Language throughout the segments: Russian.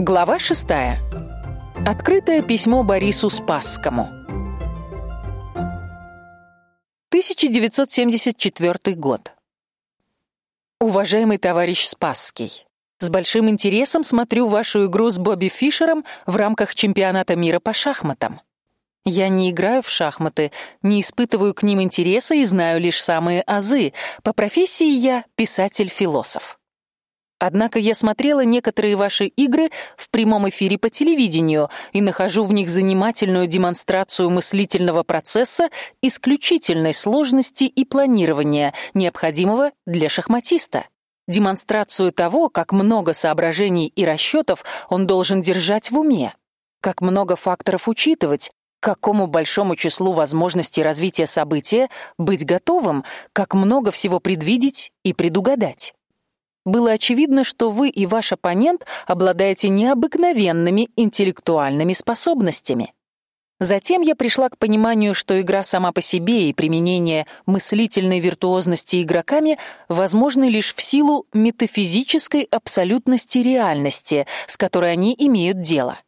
Глава шестая. Открытое письмо Борису Спасскому. 1974 год. Уважаемый товарищ Спасский, с большим интересом смотрю вашу игру с Бобби Фишером в рамках чемпионата мира по шахматам. Я не играю в шахматы, не испытываю к ним интереса и знаю лишь самые азы. По профессии я писатель-философ. Однако я смотрела некоторые ваши игры в прямом эфире по телевидению и нахожу в них занимательную демонстрацию мыслительного процесса исключительной сложности и планирования, необходимого для шахматиста. Демонстрацию того, как много соображений и расчетов он должен держать в уме, как много факторов учитывать, к какому большому числу возможностей развития события быть готовым, как много всего предвидеть и предугадать. Было очевидно, что вы и ваш оппонент обладаете необыкновенными интеллектуальными способностями. Затем я пришла к пониманию, что игра сама по себе и применение мыслительной виртуозности игроками возможны лишь в силу метафизической абсолютности реальности, с которой они имеют дело.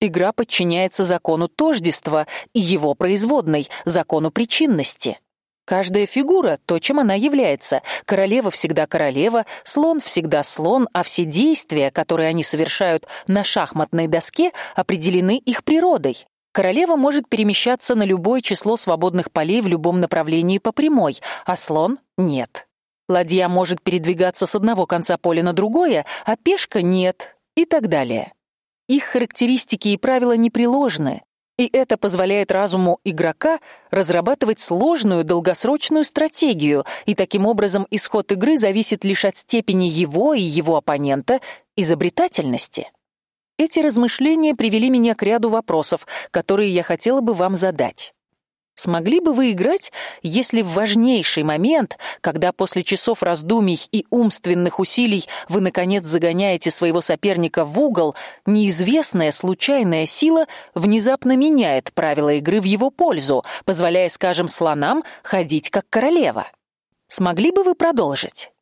Игра подчиняется закону тождества и его производной, закону причинности. Каждая фигура то, чем она является. Королева всегда королева, слон всегда слон, а все действия, которые они совершают на шахматной доске, определены их природой. Королева может перемещаться на любое число свободных полей в любом направлении по прямой, а слон нет. Ладья может передвигаться с одного конца поля на другое, а пешка нет, и так далее. Их характеристики и правила непреложны, и это позволяет разуму игрока разрабатывать сложную долгосрочную стратегию, и таким образом исход игры зависит лишь от степени его и его оппонента изобретательности. Эти размышления привели меня к ряду вопросов, которые я хотела бы вам задать. Смогли бы вы играть, если в важнейший момент, когда после часов раздумий и умственных усилий вы наконец загоняете своего соперника в угол, неизвестная случайная сила внезапно меняет правила игры в его пользу, позволяя, скажем, слонам ходить как королева? Смогли бы вы продолжить?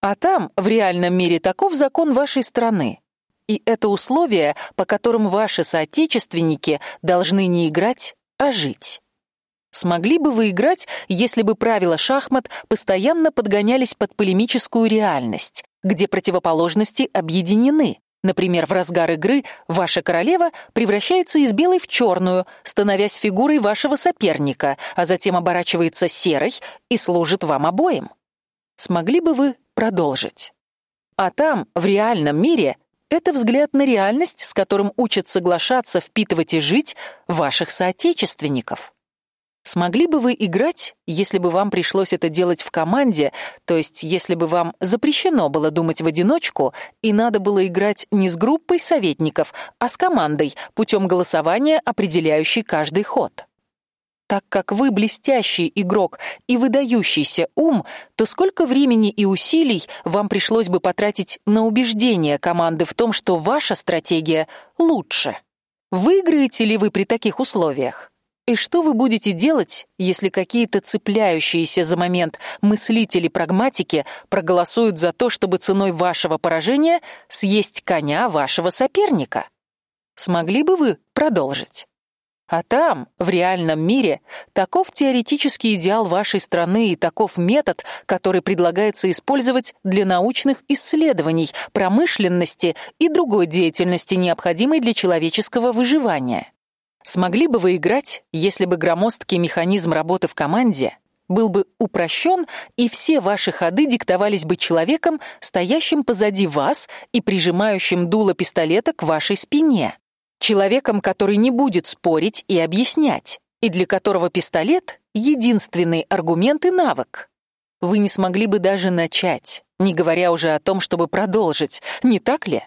А там, в реальном мире, таков закон вашей страны. И это условие, по которым ваши соотечественники должны не играть, а жить. Смогли бы вы играть, если бы правила шахмат постоянно подгонялись под полемическую реальность, где противоположности объединены? Например, в разгар игры ваша королева превращается из белой в черную, становясь фигурой вашего соперника, а затем оборачивается серой и служит вам обоим. Смогли бы вы продолжить? А там, в реальном мире, это взгляд на реальность, с которым учат соглашаться, впитывать и жить ваших соотечественников. Смогли бы вы играть, если бы вам пришлось это делать в команде, то есть если бы вам запрещено было думать в одиночку и надо было играть не с группой советников, а с командой путем голосования, определяющей каждый ход? Так как вы блестящий игрок и выдающийся ум, то сколько времени и усилий вам пришлось бы потратить на убеждение команды в том, что ваша стратегия лучше? Выиграете ли вы при таких условиях? И что вы будете делать, если какие-то цепляющиеся за момент мыслители-прагматики проголосуют за то, чтобы ценой вашего поражения съесть коня вашего соперника? Смогли бы вы продолжить? А там, в реальном мире, таков теоретический идеал вашей страны и таков метод, который предлагается использовать для научных исследований, промышленности и другой деятельности, необходимой для человеческого выживания. Смогли бы вы играть, если бы громоздкий механизм работы в команде был бы упрощен, и все ваши ходы диктовались бы человеком, стоящим позади вас и прижимающим дуло пистолета к вашей спине, человеком, который не будет спорить и объяснять, и для которого пистолет единственный аргумент и навык. Вы не смогли бы даже начать, не говоря уже о том, чтобы продолжить, не так ли?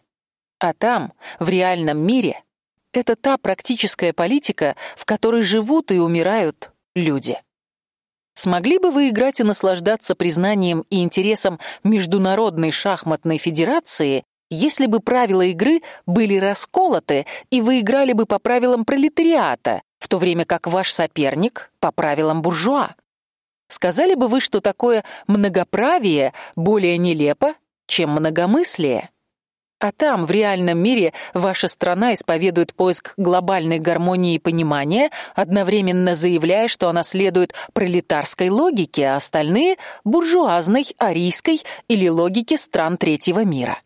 А там, в реальном мире, это та практическая политика, в которой живут и умирают люди. Смогли бы вы играть и наслаждаться признанием и интересом Международной шахматной федерации, если бы правила игры были расколоты, и вы играли бы по правилам пролетариата, в то время как ваш соперник по правилам буржуа? Сказали бы вы, что такое многоправие более нелепо, чем многомыслие? А там, в реальном мире, ваша страна исповедует поиск глобальной гармонии и понимания, одновременно заявляя, что она следует пролетарской логике, а остальные буржуазной, арийской или логике стран третьего мира.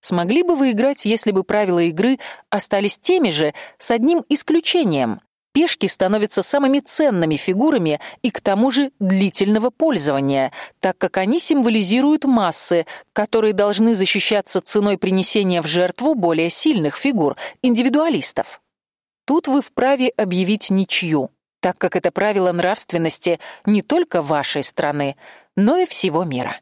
Смогли бы вы играть, если бы правила игры остались теми же, с одним исключением. Пешки становятся самыми ценными фигурами и к тому же длительного пользования, так как они символизируют массы, которые должны защищаться ценой принесения в жертву более сильных фигур, индивидуалистов. Тут вы вправе объявить ничью, так как это правило нравственности не только вашей страны, но и всего мира.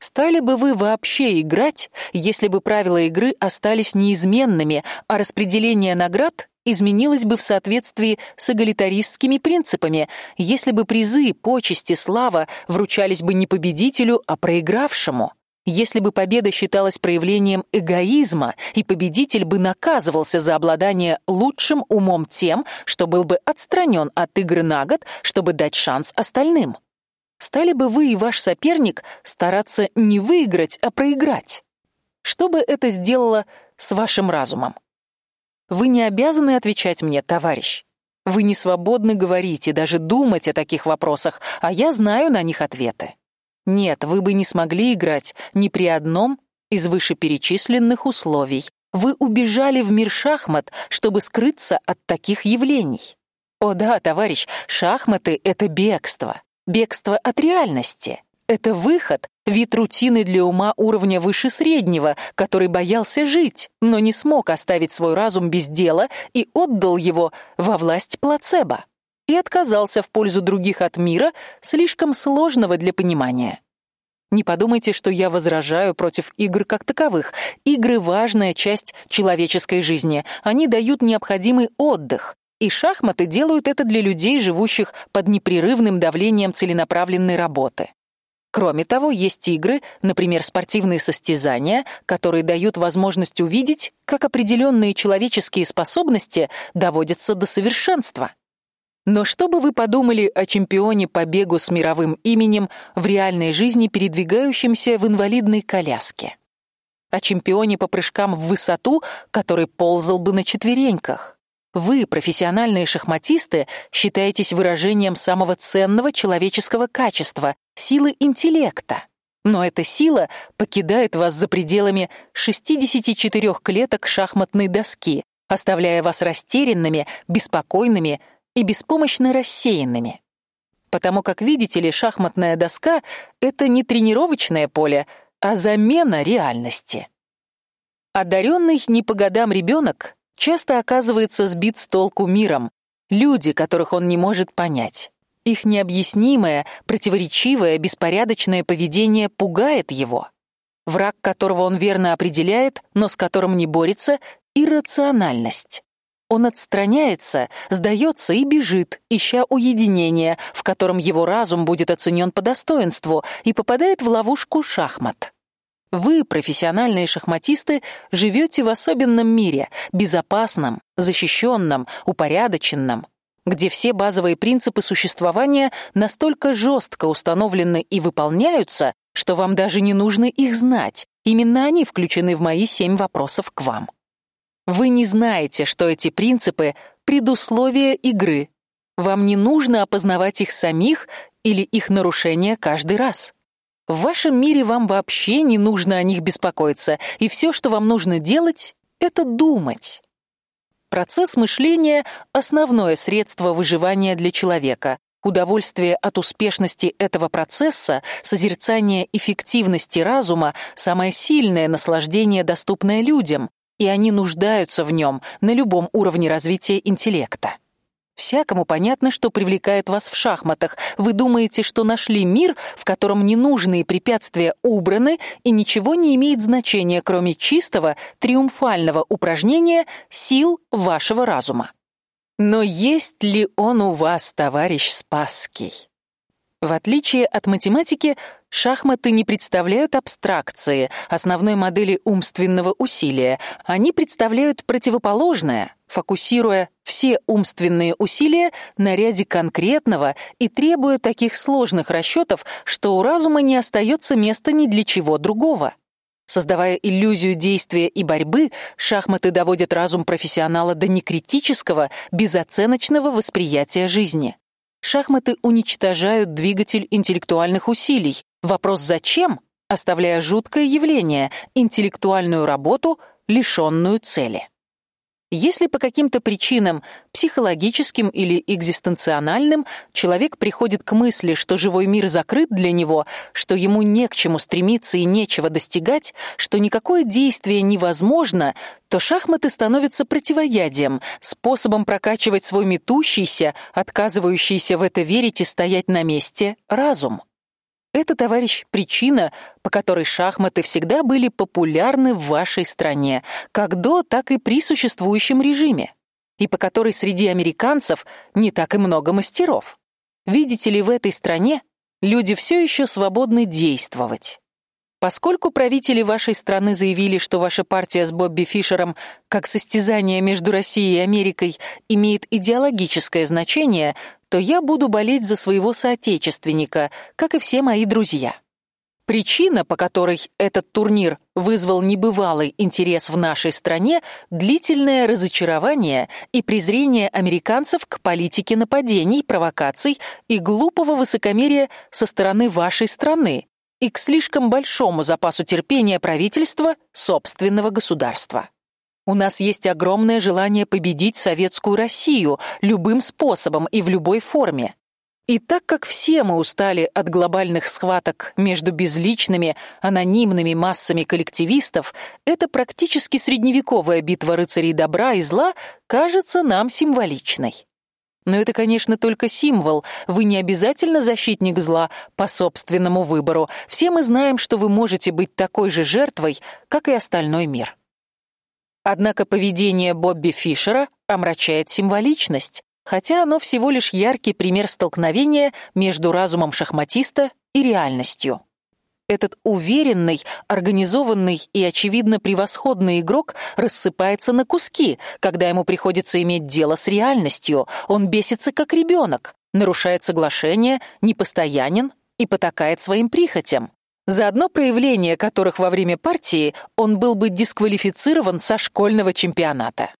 Стали бы вы вообще играть, если бы правила игры остались неизменными, а распределение наград изменилось бы в соответствии с эгалитаристскими принципами, если бы призы, почести, слава вручались бы не победителю, а проигравшему? Если бы победа считалась проявлением эгоизма, и победитель бы наказывался за обладание лучшим умом тем, что был бы отстранен от игры на год, чтобы дать шанс остальным. Стали бы вы и ваш соперник стараться не выиграть, а проиграть? Что бы это сделало с вашим разумом? Вы не обязаны отвечать мне, товарищ. Вы не свободны говорить и даже думать о таких вопросах, а я знаю на них ответы. Нет, вы бы не смогли играть ни при одном из вышеперечисленных условий. Вы убежали в мир шахмат, чтобы скрыться от таких явлений. О да, товарищ, шахматы это бегство. Бегство от реальности это выход, вид рутины для ума уровня выше среднего, который боялся жить, но не смог оставить свой разум без дела и отдал его во власть плацебо и отказался в пользу других от мира, слишком сложного для понимания. Не подумайте, что я возражаю против игр как таковых. Игры важная часть человеческой жизни. Они дают необходимый отдых, и шахматы делают это для людей, живущих под непрерывным давлением целенаправленной работы. Кроме того, есть игры, например, спортивные состязания, которые дают возможность увидеть, как определенные человеческие способности доводятся до совершенства. Но что бы вы подумали о чемпионе по бегу с мировым именем в реальной жизни, передвигающемся в инвалидной коляске? О чемпионе по прыжкам в высоту, который ползал бы на четвереньках? Вы, профессиональные шахматисты, считаетесь выражением самого ценного человеческого качества силы интеллекта. Но эта сила покидает вас за пределами 64 клеток шахматной доски, оставляя вас растерянными, беспокойными и беспомощно рассеянными. Потому как видите ли, шахматная доска это не тренировочное поле, а замена реальности. Одаренный не по годам ребенок часто оказывается сбит с толку миром, люди, которых он не может понять. Их необъяснимое, противоречивое, беспорядочное поведение пугает его. Враг, которого он верно определяет, но с которым не борется, иррациональность. Он отстраняется, сдается и бежит, ища уединения, в котором его разум будет оценен по достоинству, и попадает в ловушку шахмат. Вы, профессиональные шахматисты, живете в особенном мире, безопасном, защищенном, упорядоченном, где все базовые принципы существования настолько жестко установлены и выполняются, что вам даже не нужно их знать. Именно они включены в мои семь вопросов к вам. Вы не знаете, что эти принципы предусловия игры. Вам не нужно опознавать их самих или их нарушения каждый раз. В вашем мире вам вообще не нужно о них беспокоиться, и все, что вам нужно делать, это думать. Процесс мышления основное средство выживания для человека. Удовольствие от успешности этого процесса, созерцание эффективности разума самое сильное наслаждение, доступное людям, и они нуждаются в нем на любом уровне развития интеллекта. Всякому понятно, что привлекает вас в шахматах. Вы думаете, что нашли мир, в котором ненужные препятствия убраны и ничего не имеет значения, кроме чистого триумфального упражнения сил вашего разума. Но есть ли он у вас, товарищ Спасский? В отличие от математики, шахматы не представляют абстракции, основной модели умственного усилия. Они представляют противоположное, фокусируя все умственные усилия на ряде конкретного и требуя таких сложных расчетов, что у разума не остается места ни для чего другого. Создавая иллюзию действия и борьбы, шахматы доводят разум профессионала до некритического, безоценочного восприятия жизни. Шахматы уничтожают двигатель интеллектуальных усилий. Вопрос зачем, оставляя жуткое явление интеллектуальную работу, лишенную цели. Если по каким-то причинам, психологическим или экзистенциональным, человек приходит к мысли, что живой мир закрыт для него, что ему не к чему стремиться и нечего достигать, что никакое действие невозможно, то шахматы становятся противоядием, способом прокачивать свой метущийся, отказывающийся в это верить и стоять на месте разум. Это, товарищ, причина, по которой шахматы всегда были популярны в вашей стране, как до, так и при существующем режиме, и по которой среди американцев не так и много мастеров. Видите ли, в этой стране люди все еще свободны действовать. Поскольку правители вашей страны заявили, что ваша партия с Бобби Фишером, как состязание между Россией и Америкой, имеет идеологическое значение, то я буду болеть за своего соотечественника, как и все мои друзья. Причина, по которой этот турнир вызвал небывалый интерес в нашей стране, длительное разочарование и презрение американцев к политике нападений, провокаций и глупого высокомерия со стороны вашей страны, и к слишком большому запасу терпения правительства собственного государства. У нас есть огромное желание победить советскую Россию любым способом и в любой форме. И так как все мы устали от глобальных схваток между безличными, анонимными массами коллективистов, эта практически средневековая битва рыцарей добра и зла кажется нам символичной. Но это, конечно, только символ. Вы не обязательно защитник зла по собственному выбору. Все мы знаем, что вы можете быть такой же жертвой, как и остальной мир. Однако поведение Бобби Фишера омрачает символичность, хотя оно всего лишь яркий пример столкновения между разумом шахматиста и реальностью. Этот уверенный, организованный и очевидно превосходный игрок рассыпается на куски, когда ему приходится иметь дело с реальностью. Он бесится как ребенок, нарушает соглашение, непостоянен и потакает своим прихотям. За одно проявление которых во время партии он был бы дисквалифицирован со школьного чемпионата.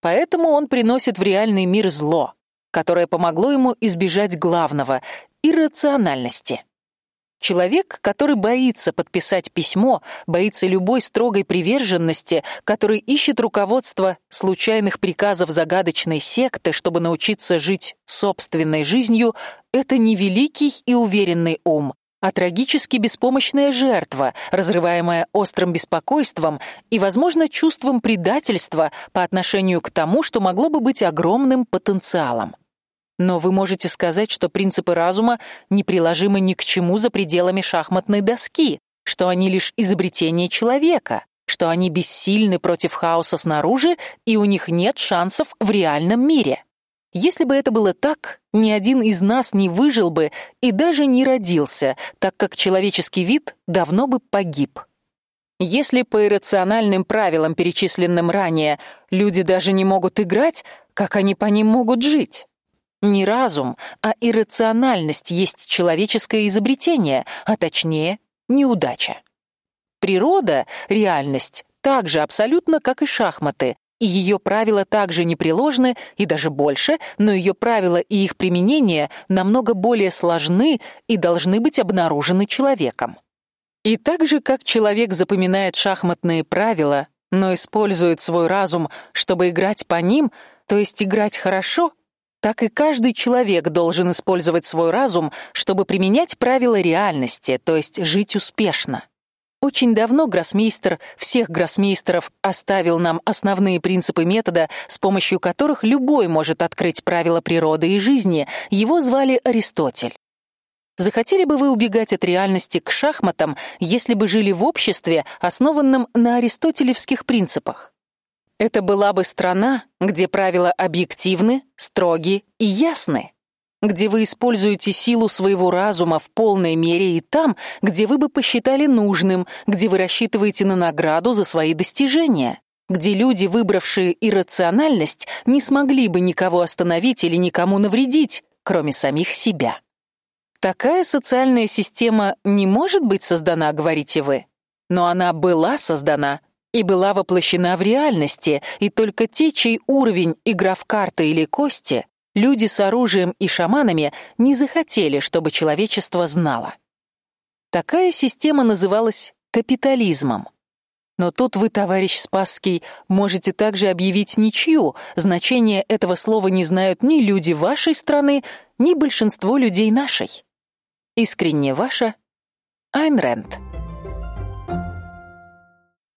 Поэтому он приносит в реальный мир зло, которое помогло ему избежать главного иррациональности. Человек, который боится подписать письмо, боится любой строгой приверженности, который ищет руководство случайных приказов загадочной секты, чтобы научиться жить собственной жизнью, это не великий и уверенный ум, а трагически беспомощная жертва, разрываемая острым беспокойством и, возможно, чувством предательства по отношению к тому, что могло бы быть огромным потенциалом. Но вы можете сказать, что принципы разума не приложимы ни к чему за пределами шахматной доски, что они лишь изобретение человека, что они бессильны против хаоса снаружи и у них нет шансов в реальном мире. Если бы это было так, ни один из нас не выжил бы и даже не родился, так как человеческий вид давно бы погиб. Если по иррациональным правилам, перечисленным ранее, люди даже не могут играть, как они по ним могут жить? Не разум, а иррациональность есть человеческое изобретение, а точнее, неудача. Природа, реальность, так же абсолютно, как и шахматы, и ее правила также непреложны и даже больше, но ее правила и их применение намного более сложны и должны быть обнаружены человеком. И так же, как человек запоминает шахматные правила, но использует свой разум, чтобы играть по ним, то есть играть хорошо, так и каждый человек должен использовать свой разум, чтобы применять правила реальности, то есть жить успешно. Очень давно гроссмейстер всех гроссмейстеров оставил нам основные принципы метода, с помощью которых любой может открыть правила природы и жизни. Его звали Аристотель. Захотели бы вы убегать от реальности к шахматам, если бы жили в обществе, основанном на аристотелевских принципах? Это была бы страна, где правила объективны, строги и ясны, где вы используете силу своего разума в полной мере и там, где вы бы посчитали нужным, где вы рассчитываете на награду за свои достижения, где люди, выбравшие иррациональность, не смогли бы никого остановить или никому навредить, кроме самих себя. Такая социальная система не может быть создана, говорите вы? Но она была создана и была воплощена в реальности, и только те, чей уровень игра в карты или кости, люди с оружием и шаманами не захотели, чтобы человечество знало. Такая система называлась капитализмом. Но тут вы, товарищ Спасский, можете также объявить ничью. Значение этого слова не знают ни люди вашей страны, ни большинство людей нашей. Искренне ваша Айн Рэнд.